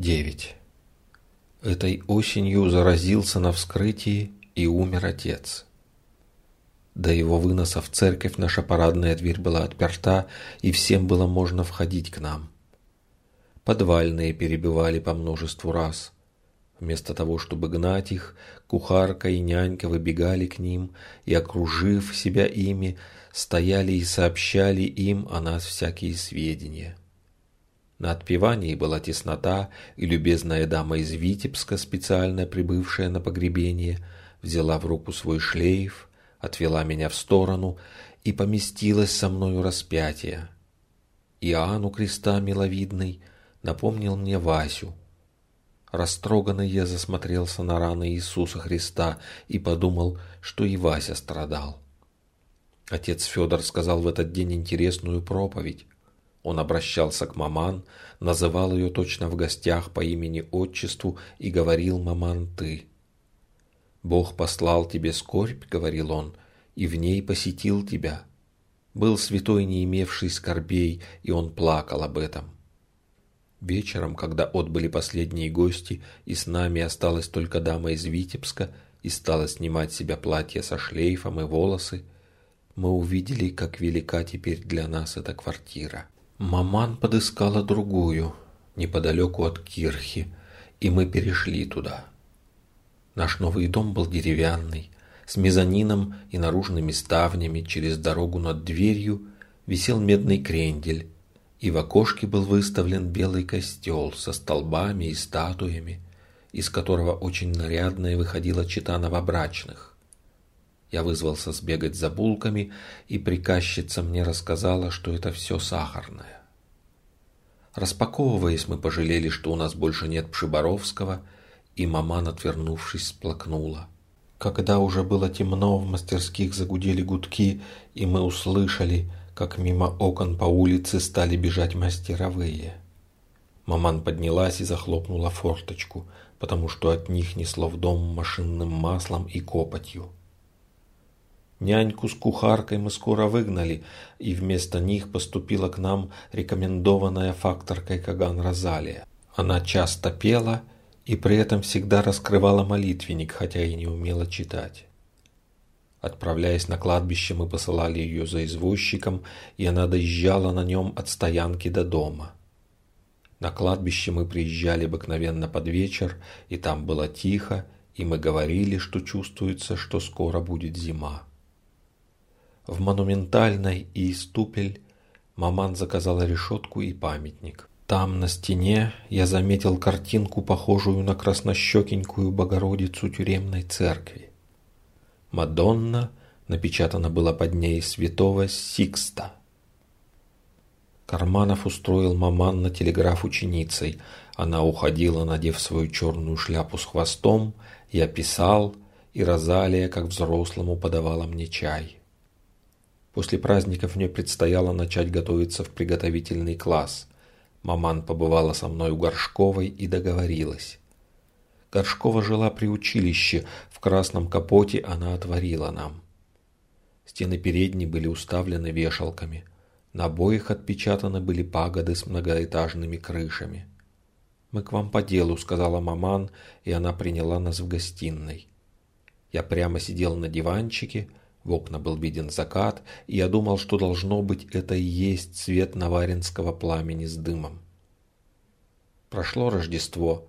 9. Этой осенью заразился на вскрытии и умер отец. До его выноса в церковь наша парадная дверь была отперта, и всем было можно входить к нам. Подвальные перебивали по множеству раз. Вместо того, чтобы гнать их, кухарка и нянька выбегали к ним и, окружив себя ими, стояли и сообщали им о нас всякие сведения. На отпевании была теснота, и любезная дама из Витебска, специально прибывшая на погребение, взяла в руку свой шлейф, отвела меня в сторону и поместилась со мною распятие. Иоанн у креста миловидный напомнил мне Васю. Растроганный я засмотрелся на раны Иисуса Христа и подумал, что и Вася страдал. Отец Федор сказал в этот день интересную проповедь. Он обращался к маман, называл ее точно в гостях по имени-отчеству и говорил «маман, ты». «Бог послал тебе скорбь», — говорил он, — «и в ней посетил тебя». Был святой, не имевший скорбей, и он плакал об этом. Вечером, когда отбыли последние гости, и с нами осталась только дама из Витебска, и стала снимать себя платье со шлейфом и волосы, мы увидели, как велика теперь для нас эта квартира. Маман подыскала другую, неподалеку от кирхи, и мы перешли туда. Наш новый дом был деревянный, с мезонином и наружными ставнями через дорогу над дверью висел медный крендель, и в окошке был выставлен белый костел со столбами и статуями, из которого очень нарядная выходила чита новобрачных. Я вызвался сбегать за булками, и приказчица мне рассказала, что это все сахарное. Распаковываясь, мы пожалели, что у нас больше нет Пшиборовского, и маман, отвернувшись, сплакнула. Когда уже было темно, в мастерских загудели гудки, и мы услышали, как мимо окон по улице стали бежать мастеровые. Маман поднялась и захлопнула форточку, потому что от них несло в дом машинным маслом и копотью. Няньку с кухаркой мы скоро выгнали, и вместо них поступила к нам рекомендованная факторкой Каган Розалия. Она часто пела и при этом всегда раскрывала молитвенник, хотя и не умела читать. Отправляясь на кладбище, мы посылали ее за извозчиком, и она доезжала на нем от стоянки до дома. На кладбище мы приезжали обыкновенно под вечер, и там было тихо, и мы говорили, что чувствуется, что скоро будет зима. В монументальной и ступель маман заказала решетку и памятник. Там на стене я заметил картинку, похожую на краснощекенькую Богородицу тюремной церкви. Мадонна напечатана была под ней святого Сикста. Карманов устроил маман на телеграф ученицей. Она уходила, надев свою черную шляпу с хвостом, я писал, и Розалия, как взрослому, подавала мне чай. После праздников мне предстояло начать готовиться в приготовительный класс. Маман побывала со мной у Горшковой и договорилась. Горшкова жила при училище, в красном капоте она отворила нам. Стены передней были уставлены вешалками. На обоих отпечатаны были пагоды с многоэтажными крышами. «Мы к вам по делу», — сказала маман, и она приняла нас в гостиной. Я прямо сидел на диванчике, в окна был виден закат, и я думал, что должно быть это и есть цвет наваринского пламени с дымом. Прошло Рождество.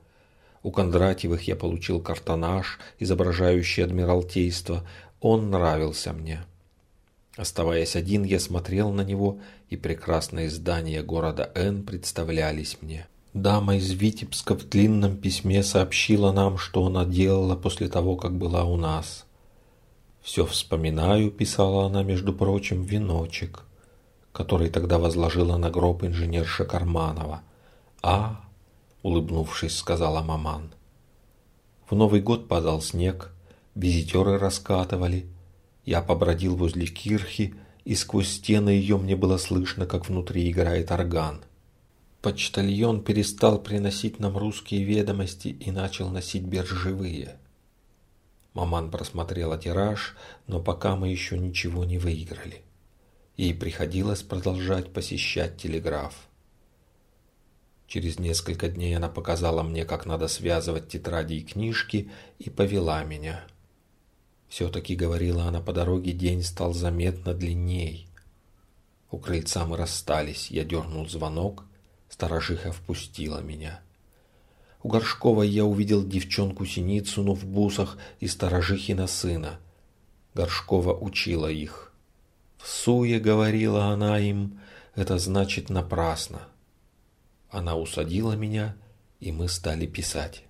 У Кондратьевых я получил картонаж, изображающий Адмиралтейство. Он нравился мне. Оставаясь один, я смотрел на него, и прекрасные здания города Н представлялись мне. Дама из Витебска в длинном письме сообщила нам, что она делала после того, как была у нас – «Все вспоминаю», — писала она, между прочим, веночек, который тогда возложила на гроб инженерша Карманова. «А», — улыбнувшись, сказала маман. В Новый год падал снег, визитеры раскатывали. Я побродил возле кирхи, и сквозь стены ее мне было слышно, как внутри играет орган. Почтальон перестал приносить нам русские ведомости и начал носить биржевые. Маман просмотрела тираж, но пока мы еще ничего не выиграли. Ей приходилось продолжать посещать телеграф. Через несколько дней она показала мне, как надо связывать тетради и книжки, и повела меня. Все-таки, говорила она по дороге, день стал заметно длинней. У крыльца мы расстались, я дернул звонок, сторожиха впустила меня. У Горшкова я увидел девчонку Синицыну в бусах и сторожихина сына. Горшкова учила их. «В суе, — говорила она им, — это значит напрасно». Она усадила меня, и мы стали писать.